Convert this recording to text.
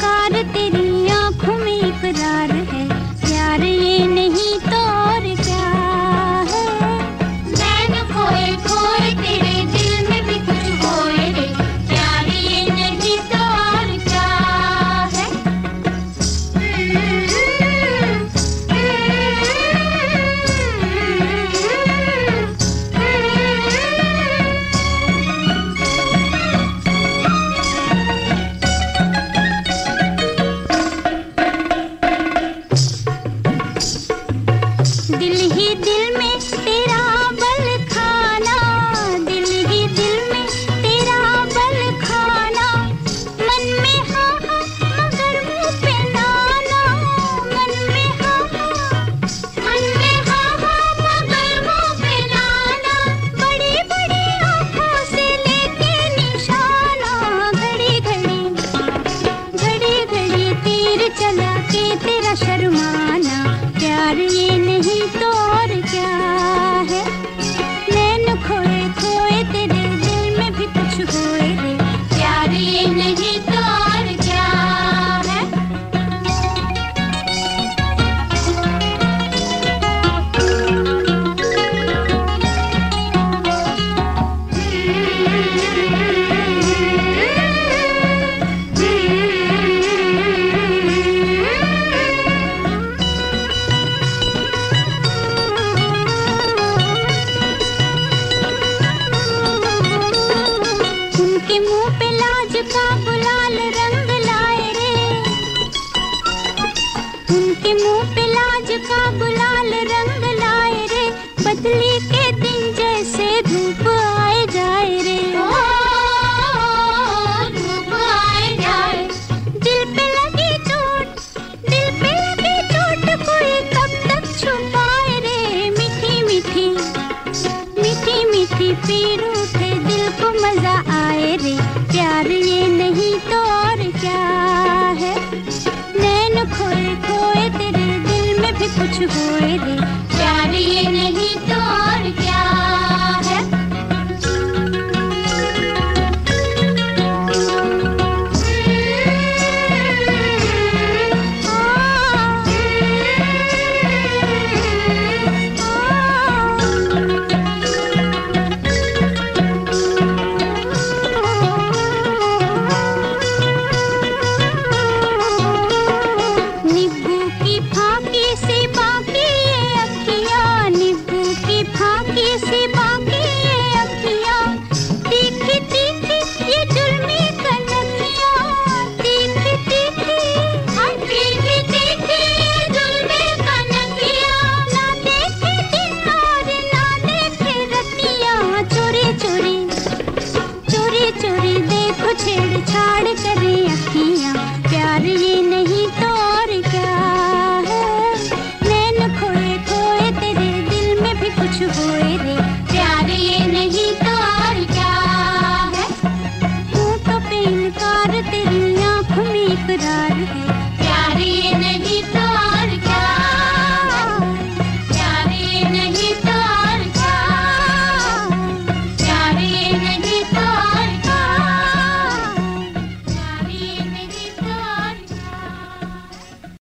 का का गुलाल रंग लाए रे। उनके मुँह पे लाज का गुलाल रंग लाए रे। बदली के दिन जैसे धूप आए जाए रे। कब तक छुपाए रे। मीठी मीठी मीठी मीठी उठे मज़ा आए रे। प्यार ये नहीं तो और क्या है? नैन खोए खोए तेरे दिल में भी कुछ होए रे। प्यार ये नहीं तो